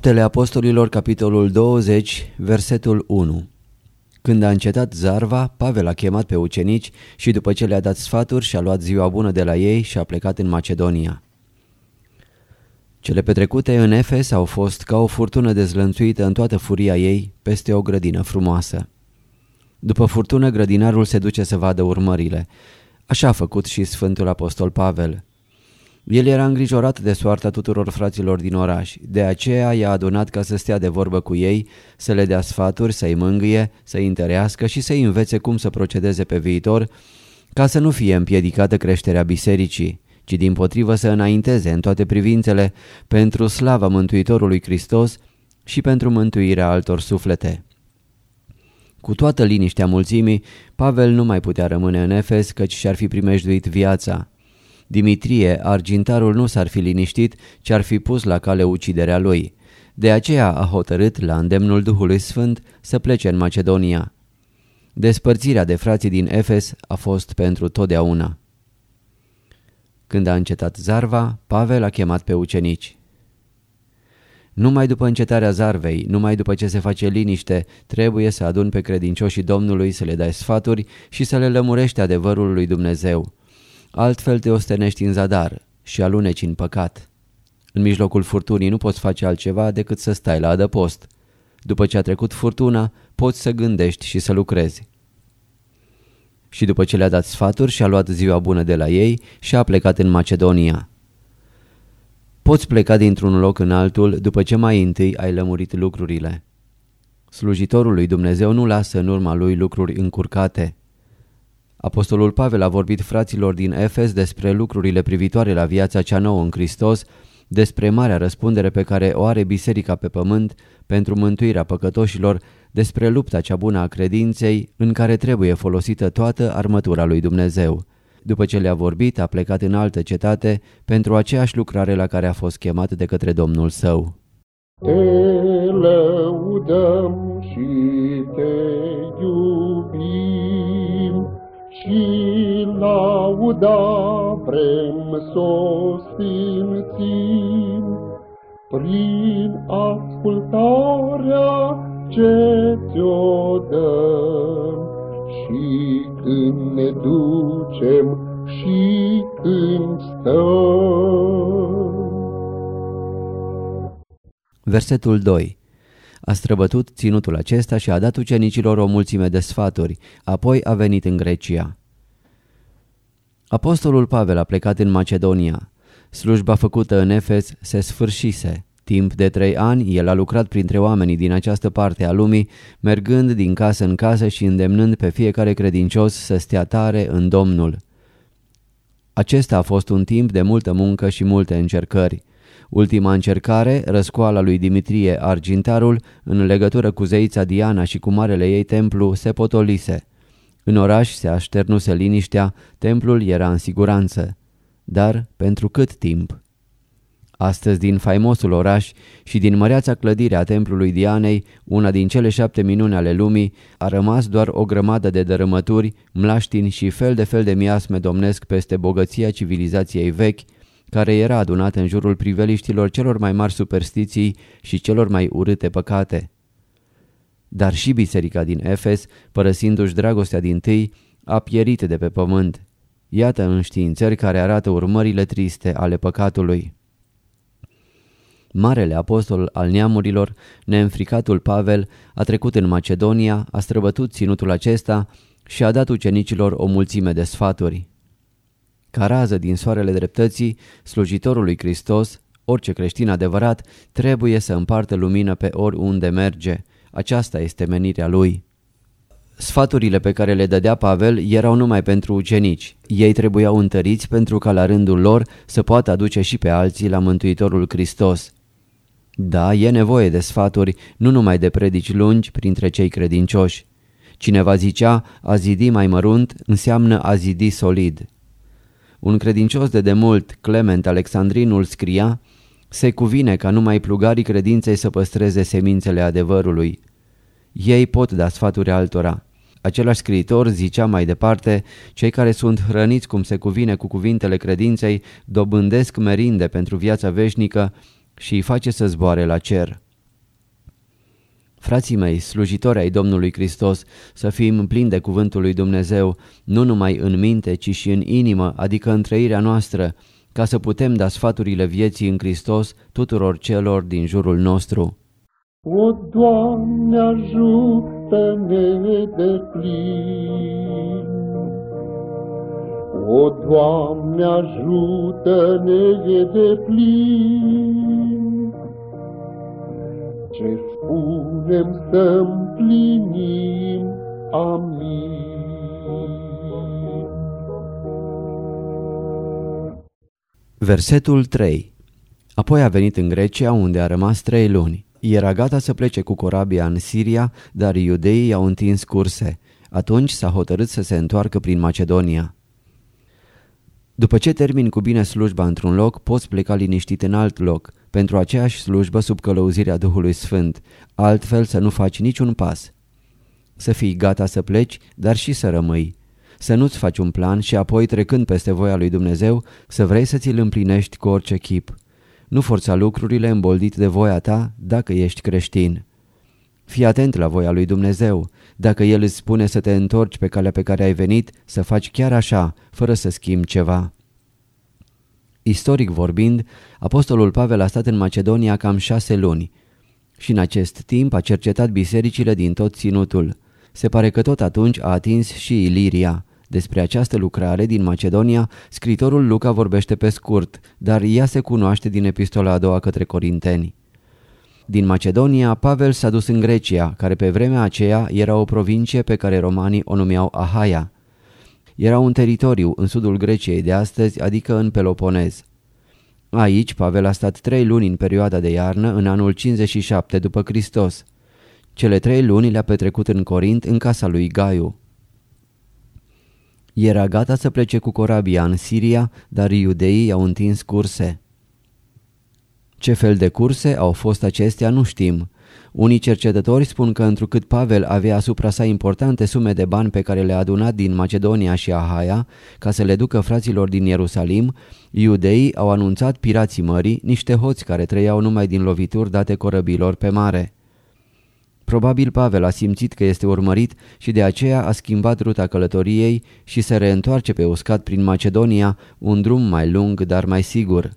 Faptele Apostolilor, capitolul 20, versetul 1 Când a încetat zarva, Pavel a chemat pe ucenici și după ce le-a dat sfaturi și-a luat ziua bună de la ei și a plecat în Macedonia. Cele petrecute în Efes au fost ca o furtună dezlănțuită în toată furia ei peste o grădină frumoasă. După furtună, grădinarul se duce să vadă urmările. Așa a făcut și Sfântul Apostol Pavel. El era îngrijorat de soarta tuturor fraților din oraș, de aceea i-a adunat ca să stea de vorbă cu ei, să le dea sfaturi, să-i mângâie, să-i întărească și să-i învețe cum să procedeze pe viitor, ca să nu fie împiedicată creșterea bisericii, ci din potrivă să înainteze în toate privințele pentru slava Mântuitorului Hristos și pentru mântuirea altor suflete. Cu toată liniștea mulțimii, Pavel nu mai putea rămâne în Efes căci și-ar fi primejduit viața. Dimitrie, argintarul, nu s-ar fi liniștit, ci ar fi pus la cale uciderea lui. De aceea a hotărât, la îndemnul Duhului Sfânt, să plece în Macedonia. Despărțirea de frații din Efes a fost pentru totdeauna. Când a încetat zarva, Pavel a chemat pe ucenici. Numai după încetarea zarvei, numai după ce se face liniște, trebuie să adun pe credincioșii Domnului să le dai sfaturi și să le lămurești adevărul lui Dumnezeu. Altfel te ostenești în zadar și aluneci în păcat. În mijlocul furtunii nu poți face altceva decât să stai la adăpost. După ce a trecut furtuna, poți să gândești și să lucrezi. Și după ce le-a dat sfaturi și a luat ziua bună de la ei și a plecat în Macedonia. Poți pleca dintr-un loc în altul după ce mai întâi ai lămurit lucrurile. Slujitorul lui Dumnezeu nu lasă în urma lui lucruri încurcate. Apostolul Pavel a vorbit fraților din Efes despre lucrurile privitoare la viața cea nouă în Hristos, despre marea răspundere pe care o are biserica pe pământ pentru mântuirea păcătoșilor, despre lupta cea bună a credinței în care trebuie folosită toată armătura lui Dumnezeu. După ce le-a vorbit, a plecat în altă cetate pentru aceeași lucrare la care a fost chemat de către Domnul său. Te lăudăm și te iubim și lauda vrem să simțim prin ascultarea ce ți-o dăm și când ne ducem și când stăm. Versetul 2 A străbătut ținutul acesta și a dat ucenicilor o mulțime de sfaturi, apoi a venit în Grecia. Apostolul Pavel a plecat în Macedonia. Slujba făcută în Efes se sfârșise. Timp de trei ani, el a lucrat printre oamenii din această parte a lumii, mergând din casă în casă și îndemnând pe fiecare credincios să stea tare în Domnul. Acesta a fost un timp de multă muncă și multe încercări. Ultima încercare, răscoala lui Dimitrie Argintarul, în legătură cu zeița Diana și cu marele ei templu, se potolise. În oraș se așternuse liniștea, templul era în siguranță. Dar pentru cât timp? Astăzi din faimosul oraș și din măreața clădire a templului Dianei, una din cele șapte minuni ale lumii, a rămas doar o grămadă de dărâmături, mlaștini și fel de fel de miasme domnesc peste bogăția civilizației vechi, care era adunată în jurul priveliștilor celor mai mari superstiții și celor mai urâte păcate. Dar și biserica din Efes, părăsindu-și dragostea din tâi, a pierit de pe pământ. Iată înștiințări care arată urmările triste ale păcatului. Marele apostol al neamurilor, neînfricatul Pavel, a trecut în Macedonia, a străbătut ținutul acesta și a dat ucenicilor o mulțime de sfaturi. Ca rază din soarele dreptății, slujitorul lui Hristos, orice creștin adevărat, trebuie să împartă lumină pe oriunde merge. Aceasta este menirea lui. Sfaturile pe care le dădea Pavel erau numai pentru ucenici. Ei trebuiau întăriți pentru ca la rândul lor să poată aduce și pe alții la Mântuitorul Hristos. Da, e nevoie de sfaturi, nu numai de predici lungi printre cei credincioși. Cineva zicea, a zidi mai mărunt înseamnă a zidi solid. Un credincios de demult, Clement Alexandrinul, scria, se cuvine ca numai plugarii credinței să păstreze semințele adevărului. Ei pot da sfaturi altora. Același scriitor zicea mai departe, cei care sunt hrăniți cum se cuvine cu cuvintele credinței dobândesc merinde pentru viața veșnică și îi face să zboare la cer. Frații mei, slujitori ai Domnului Hristos, să fim plini de cuvântul lui Dumnezeu, nu numai în minte, ci și în inimă, adică în trăirea noastră, ca să putem da sfaturile vieții în Hristos tuturor celor din jurul nostru. O, Doamne, ajută-ne de plin! O, Doamne, ajută-ne de plin! Ce spunem să împlinim, amin. Versetul 3 Apoi a venit în Grecia unde a rămas trei luni. Era gata să plece cu corabia în Siria, dar iudeii i-au întins curse. Atunci s-a hotărât să se întoarcă prin Macedonia. După ce termin cu bine slujba într-un loc, poți pleca liniștit în alt loc, pentru aceeași slujbă sub călăuzirea Duhului Sfânt, altfel să nu faci niciun pas. Să fii gata să pleci, dar și să rămâi. Să nu-ți faci un plan și apoi, trecând peste voia lui Dumnezeu, să vrei să ți-l împlinești cu orice chip. Nu forța lucrurile îmboldit de voia ta dacă ești creștin. Fii atent la voia lui Dumnezeu. Dacă El îți spune să te întorci pe calea pe care ai venit, să faci chiar așa, fără să schimbi ceva. Istoric vorbind, apostolul Pavel a stat în Macedonia cam șase luni și în acest timp a cercetat bisericile din tot ținutul. Se pare că tot atunci a atins și Iliria. Despre această lucrare din Macedonia, scritorul Luca vorbește pe scurt, dar ea se cunoaște din epistola a doua către Corinteni. Din Macedonia, Pavel s-a dus în Grecia, care pe vremea aceea era o provincie pe care romanii o numeau Ahaia. Era un teritoriu în sudul Greciei de astăzi, adică în Peloponez. Aici Pavel a stat trei luni în perioada de iarnă, în anul 57 după Hristos. Cele trei luni le-a petrecut în Corint, în casa lui Gaiu. Era gata să plece cu corabia în Siria, dar iudeii i-au întins curse. Ce fel de curse au fost acestea nu știm. Unii cercetători spun că întrucât Pavel avea asupra sa importante sume de bani pe care le-a adunat din Macedonia și Ahaia ca să le ducă fraților din Ierusalim, iudeii au anunțat pirații mării, niște hoți care trăiau numai din lovituri date corăbilor pe mare. Probabil Pavel a simțit că este urmărit și de aceea a schimbat ruta călătoriei și se reîntoarce pe uscat prin Macedonia, un drum mai lung, dar mai sigur.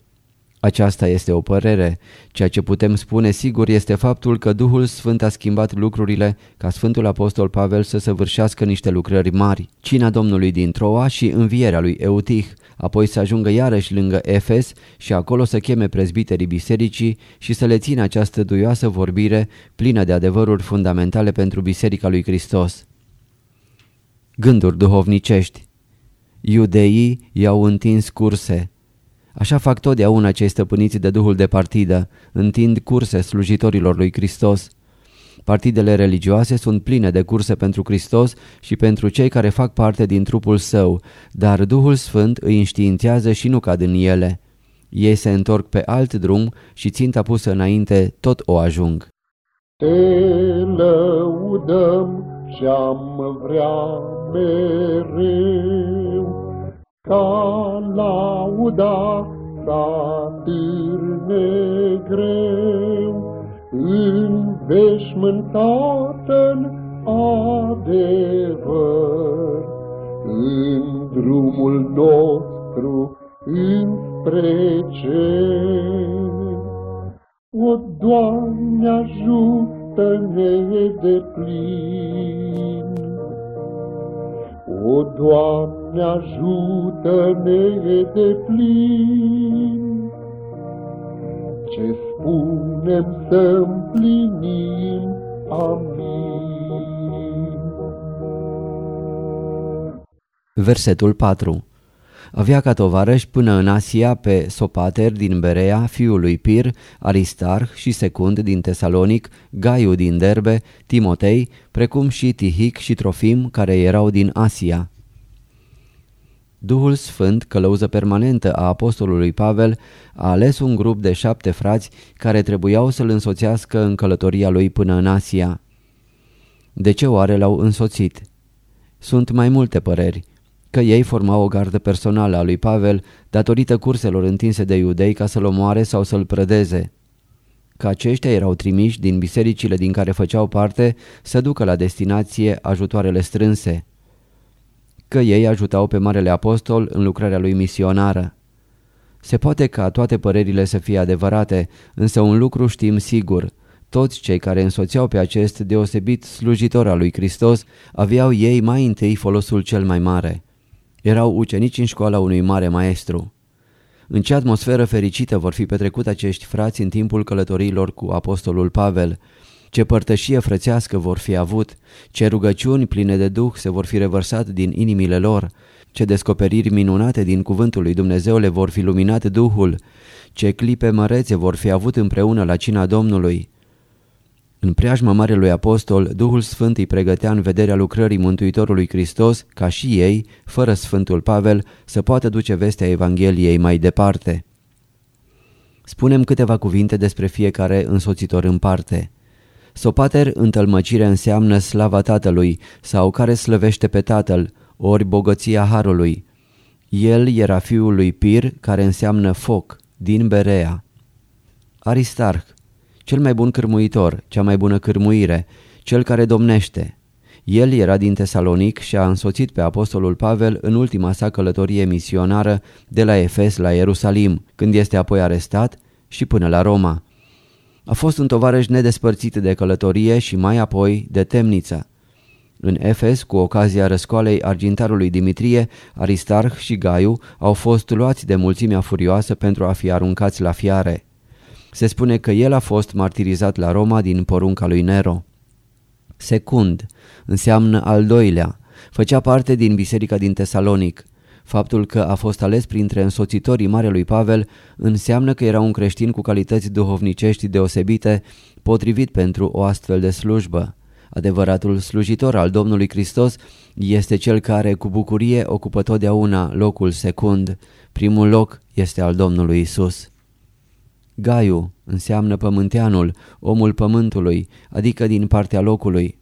Aceasta este o părere. Ceea ce putem spune sigur este faptul că Duhul Sfânt a schimbat lucrurile ca Sfântul Apostol Pavel să săvârșească niște lucrări mari. Cina Domnului din Troa și învierea lui Eutih, apoi să ajungă iarăși lângă Efes și acolo să cheme prezbiterii bisericii și să le țină această duioasă vorbire plină de adevăruri fundamentale pentru Biserica lui Hristos. Gânduri duhovnicești Iudeii i-au întins curse. Așa fac totdeauna cei stăpâniți de Duhul de partidă, întind curse slujitorilor lui Hristos. Partidele religioase sunt pline de curse pentru Hristos și pentru cei care fac parte din trupul său, dar Duhul Sfânt îi înștiințează și nu cad în ele. Ei se întorc pe alt drum și ținta pusă înainte tot o ajung. Te lăudăm și-am vrea mereu ca lauda sa târne greu în veșmântată adevăr, în drumul nostru înspre cer. O, Doamne, ajută-ne de plin. O, Doamne, ajută-ne de plin. Ce spunem să împlinim, amin. Versetul 4 avea ca tovarăși până în Asia pe Sopater din Berea, fiul lui Pir, Aristarh și Secund din Tesalonic, Gaiu din Derbe, Timotei, precum și Tihic și Trofim care erau din Asia. Duhul Sfânt, călăuză permanentă a apostolului Pavel, a ales un grup de șapte frați care trebuiau să-l însoțească în călătoria lui până în Asia. De ce oare l-au însoțit? Sunt mai multe păreri că ei formau o gardă personală a lui Pavel datorită curselor întinse de iudei ca să-l omoare sau să-l prădeze. Că aceștia erau trimiși din bisericile din care făceau parte să ducă la destinație ajutoarele strânse. Că ei ajutau pe Marele Apostol în lucrarea lui misionară. Se poate ca toate părerile să fie adevărate, însă un lucru știm sigur – toți cei care însoțeau pe acest deosebit slujitor al lui Hristos aveau ei mai întâi folosul cel mai mare. Erau ucenici în școala unui mare maestru. În ce atmosferă fericită vor fi petrecut acești frați în timpul călătoriilor cu apostolul Pavel, ce părtășie frățească vor fi avut, ce rugăciuni pline de duh se vor fi revărsat din inimile lor, ce descoperiri minunate din cuvântul lui Dumnezeu le vor fi luminat Duhul, ce clipe mărețe vor fi avut împreună la cina Domnului. În preajma Marelui Apostol, Duhul Sfânt îi pregătea în vederea lucrării Mântuitorului Hristos ca și ei, fără Sfântul Pavel, să poată duce vestea Evangheliei mai departe. Spunem câteva cuvinte despre fiecare însoțitor în parte. Sopater în tălmăcire înseamnă slava Tatălui sau care slăvește pe Tatăl, ori bogăția Harului. El era fiul lui Pir, care înseamnă foc, din Berea. Aristarh cel mai bun cârmuitor, cea mai bună cârmuire, cel care domnește. El era din Tesalonic și a însoțit pe apostolul Pavel în ultima sa călătorie misionară de la Efes la Ierusalim, când este apoi arestat și până la Roma. A fost un tovarăș nedespărțit de călătorie și mai apoi de temniță. În Efes, cu ocazia răscoalei argintarului Dimitrie, Aristarh și Gaiu au fost luați de mulțimea furioasă pentru a fi aruncați la fiare. Se spune că el a fost martirizat la Roma din porunca lui Nero. Secund înseamnă al doilea, făcea parte din biserica din Tesalonic. Faptul că a fost ales printre însoțitorii Marelui Pavel înseamnă că era un creștin cu calități duhovnicești deosebite, potrivit pentru o astfel de slujbă. Adevăratul slujitor al Domnului Hristos este cel care cu bucurie ocupă totdeauna locul secund. Primul loc este al Domnului Isus. Gaiu înseamnă pământeanul, omul pământului, adică din partea locului.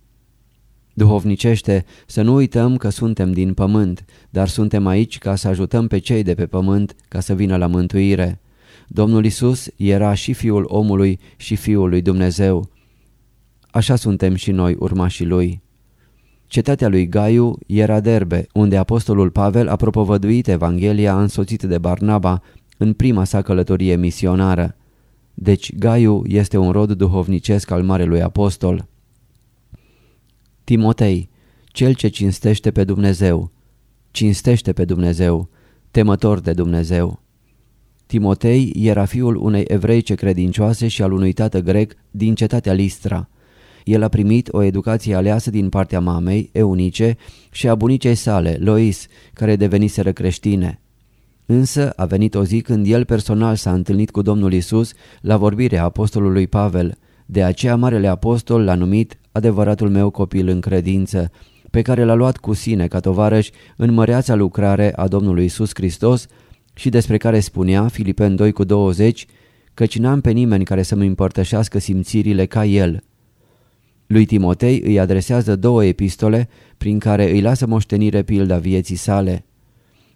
Duhovnicește, să nu uităm că suntem din pământ, dar suntem aici ca să ajutăm pe cei de pe pământ ca să vină la mântuire. Domnul Isus era și Fiul omului și Fiul lui Dumnezeu. Așa suntem și noi urmașii Lui. Cetatea lui Gaiu era Derbe, unde apostolul Pavel a propovăduit Evanghelia însoțit de Barnaba în prima sa călătorie misionară. Deci Gaiu este un rod duhovnicesc al Marelui Apostol. Timotei, cel ce cinstește pe Dumnezeu, cinstește pe Dumnezeu, temător de Dumnezeu. Timotei era fiul unei evreice credincioase și al unui tată grec din cetatea Listra. El a primit o educație aleasă din partea mamei, Eunice, și a bunicei sale, Lois, care deveniseră creștine. Însă a venit o zi când el personal s-a întâlnit cu Domnul Isus la vorbirea apostolului Pavel. De aceea Marele Apostol l-a numit adevăratul meu copil în credință, pe care l-a luat cu sine ca tovarăș în măreața lucrare a Domnului Isus Hristos și despre care spunea Filipen 2 cu 20 căci n-am pe nimeni care să-mi împărtășească simțirile ca el. Lui Timotei îi adresează două epistole prin care îi lasă moștenire pilda vieții sale.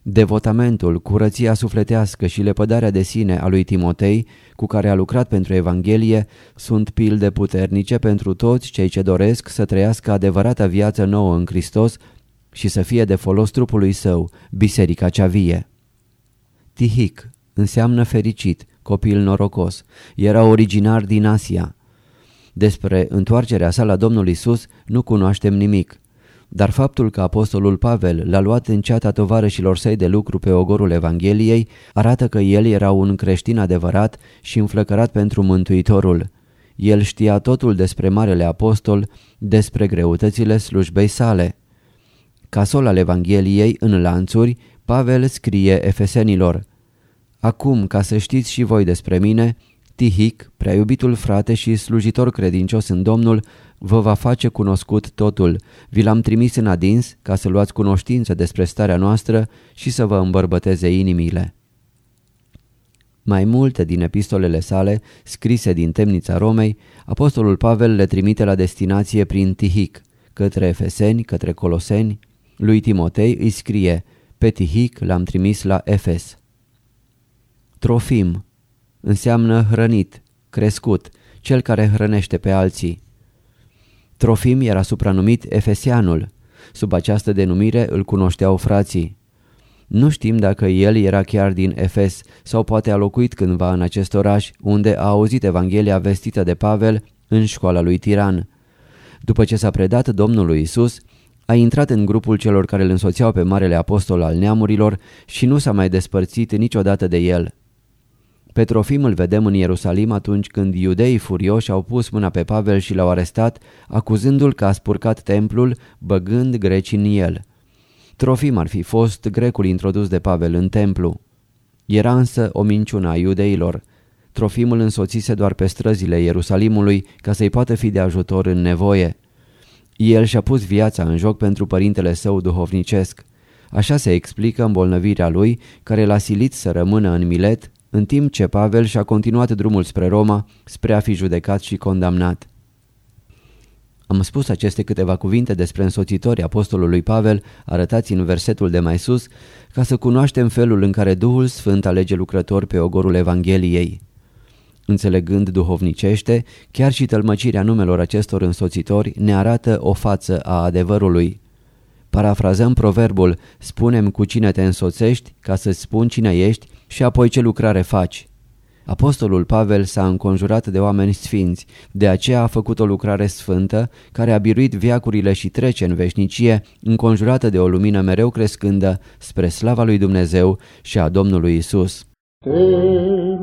Devotamentul, curăția sufletească și lepădarea de sine a lui Timotei, cu care a lucrat pentru Evanghelie, sunt pilde puternice pentru toți cei ce doresc să trăiască adevărata viață nouă în Hristos și să fie de folos trupului său, biserica cea vie. Tihic înseamnă fericit, copil norocos. Era originar din Asia. Despre întoarcerea sa la Domnul Isus nu cunoaștem nimic. Dar faptul că apostolul Pavel l-a luat în ceata tovarășilor săi de lucru pe ogorul Evangheliei arată că el era un creștin adevărat și înflăcărat pentru Mântuitorul. El știa totul despre Marele Apostol, despre greutățile slujbei sale. Ca sol al Evangheliei, în lanțuri, Pavel scrie efesenilor Acum, ca să știți și voi despre mine, Tihic, prea iubitul frate și slujitor credincios în Domnul, vă va face cunoscut totul. Vi l-am trimis în adins ca să luați cunoștință despre starea noastră și să vă îmbărbăteze inimile. Mai multe din epistolele sale, scrise din temnița Romei, apostolul Pavel le trimite la destinație prin Tihic, către Efeseni, către Coloseni. Lui Timotei îi scrie, pe Tihic l-am trimis la Efes. Trofim înseamnă hrănit, crescut, cel care hrănește pe alții. Trofim era supranumit Efesianul. Sub această denumire îl cunoșteau frații. Nu știm dacă el era chiar din Efes sau poate a locuit cândva în acest oraș unde a auzit Evanghelia vestită de Pavel în școala lui Tiran. După ce s-a predat Domnului Isus, a intrat în grupul celor care îl însoțeau pe Marele Apostol al neamurilor și nu s-a mai despărțit niciodată de el. Pe Trofim îl vedem în Ierusalim atunci când iudeii furioși au pus mâna pe Pavel și l-au arestat, acuzându-l că a spurcat templul, băgând greci în el. Trofim ar fi fost grecul introdus de Pavel în templu. Era însă o minciună a iudeilor. Trofim îl însoțise doar pe străzile Ierusalimului ca să-i poată fi de ajutor în nevoie. El și-a pus viața în joc pentru părintele său duhovnicesc. Așa se explică îmbolnăvirea lui, care l-a silit să rămână în Milet, în timp ce Pavel și-a continuat drumul spre Roma, spre a fi judecat și condamnat. Am spus aceste câteva cuvinte despre însoțitorii apostolului Pavel, arătați în versetul de mai sus, ca să cunoaștem felul în care Duhul Sfânt alege lucrători pe ogorul Evangheliei. Înțelegând duhovnicește, chiar și tălmăcirea numelor acestor însoțitori ne arată o față a adevărului. Parafrazăm proverbul, spunem cu cine te însoțești ca să-ți spun cine ești și apoi ce lucrare faci. Apostolul Pavel s-a înconjurat de oameni sfinți, de aceea a făcut o lucrare sfântă care a biruit viacurile și trece în veșnicie, înconjurată de o lumină mereu crescândă spre slava lui Dumnezeu și a Domnului Isus. Te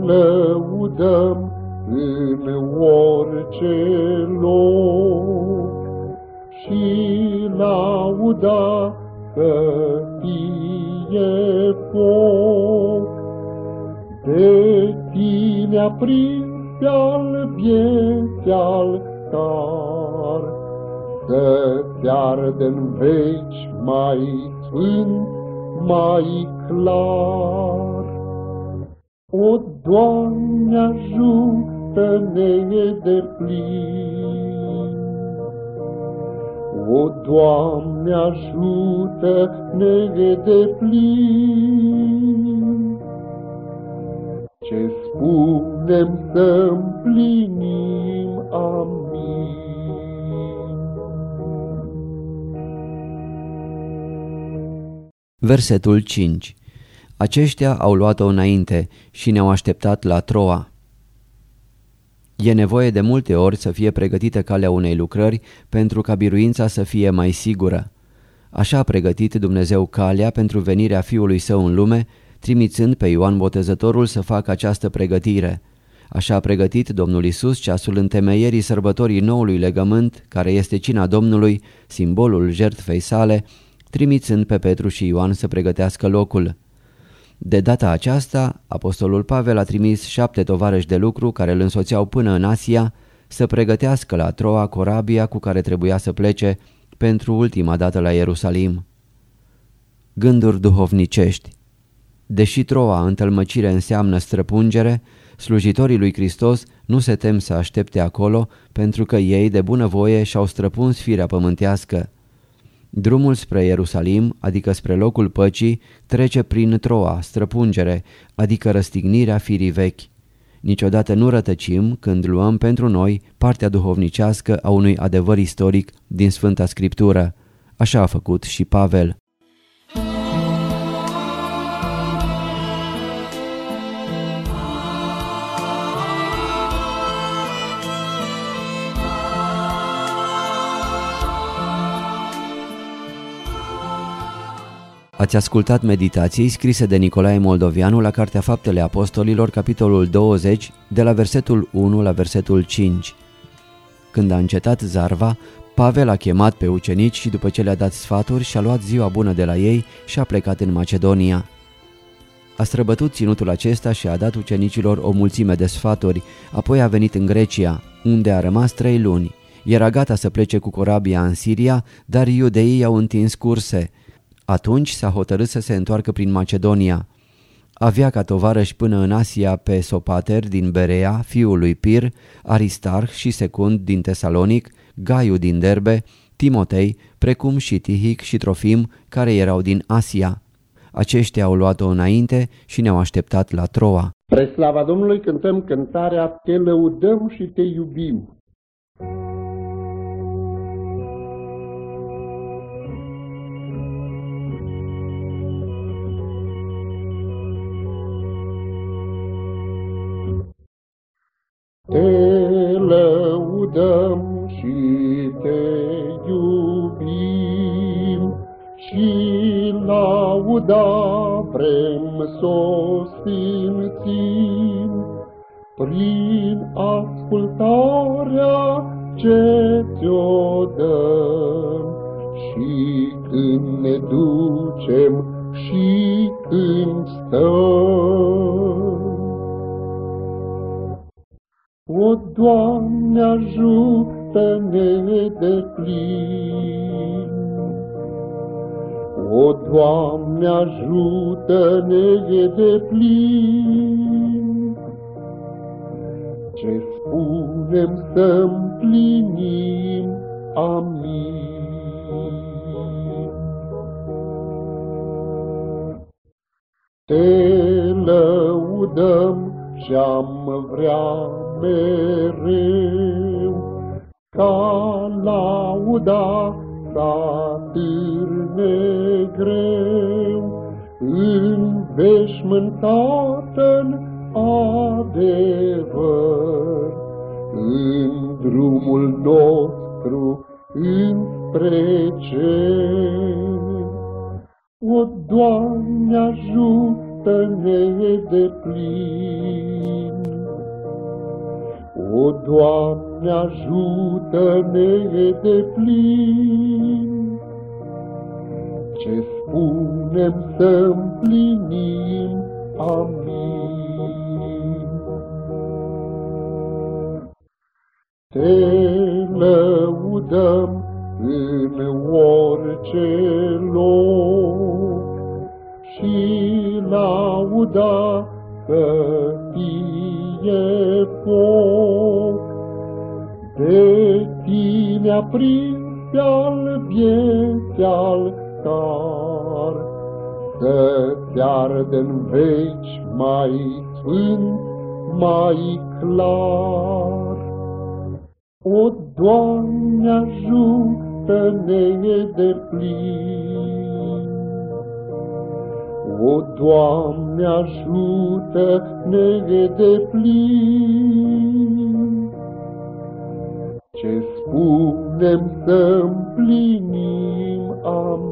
lăudăm în orice loc și lauda să fie foc. Aprins al vieții altar, să-ți arde în veci mai sfânt, mai clar. O, Doamne, ajută-ne de plin, O, Doamne, ajută-ne de plin, Ce spunem să împlinim, amin. Versetul 5 Aceștia au luat-o înainte și ne-au așteptat la Troa. E nevoie de multe ori să fie pregătită calea unei lucrări pentru ca biruința să fie mai sigură. Așa a pregătit Dumnezeu calea pentru venirea Fiului Său în lume, trimițând pe Ioan Botezătorul să facă această pregătire. Așa a pregătit Domnul Isus ceasul întemeierii sărbătorii noului legământ, care este cina Domnului, simbolul jertfei sale, trimițând pe Petru și Ioan să pregătească locul. De data aceasta, apostolul Pavel a trimis șapte tovarăși de lucru care îl însoțeau până în Asia să pregătească la Troa corabia cu care trebuia să plece pentru ultima dată la Ierusalim. Gânduri duhovnicești Deși Troa în tălmăcire înseamnă străpungere, slujitorii lui Hristos nu se tem să aștepte acolo pentru că ei de bunăvoie și-au străpuns firea pământească. Drumul spre Ierusalim, adică spre locul păcii, trece prin Troa, străpungere, adică răstignirea firii vechi. Niciodată nu rătăcim când luăm pentru noi partea duhovnicească a unui adevăr istoric din Sfânta Scriptură. Așa a făcut și Pavel. Ați ascultat meditații scrise de Nicolae Moldovianu la Cartea Faptele Apostolilor, capitolul 20, de la versetul 1 la versetul 5. Când a încetat zarva, Pavel a chemat pe ucenici și după ce le-a dat sfaturi și-a luat ziua bună de la ei și a plecat în Macedonia. A străbătut ținutul acesta și a dat ucenicilor o mulțime de sfaturi, apoi a venit în Grecia, unde a rămas trei luni. Era gata să plece cu corabia în Siria, dar iudeii au întins curse. Atunci s-a hotărât să se întoarcă prin Macedonia. Avea ca tovarăși până în Asia pe Sopater din Berea, fiul lui Pir, Aristarh și Secund din Tesalonic, Gaiu din Derbe, Timotei, precum și Tihic și Trofim, care erau din Asia. Aceștia au luat-o înainte și ne-au așteptat la Troa. Pre slava Domnului cântăm cântarea Te lăudăm și te iubim. Te lăudăm și te iubim și lauda vrem să simțim prin ascultarea ce ți-o dăm și când ne ducem și când stăm. Ajută-ne de plin. Ce spunem să adevăr, în drumul nostru înspre cer. O, Doamne, ajută-ne de plin, o, Doamne, ajută-ne de plin. Ce spunem să împlinim, amin. Te lăudăm în orice loc și lauda să fie foc. De tine aprins al vieții altar, Să-ți ardă în veci mai sfânt, mai clar. O, Doamne, ajută-ne de plin, o, Doamne, ajută-ne de plin. Ce spunem să împlinim, amin.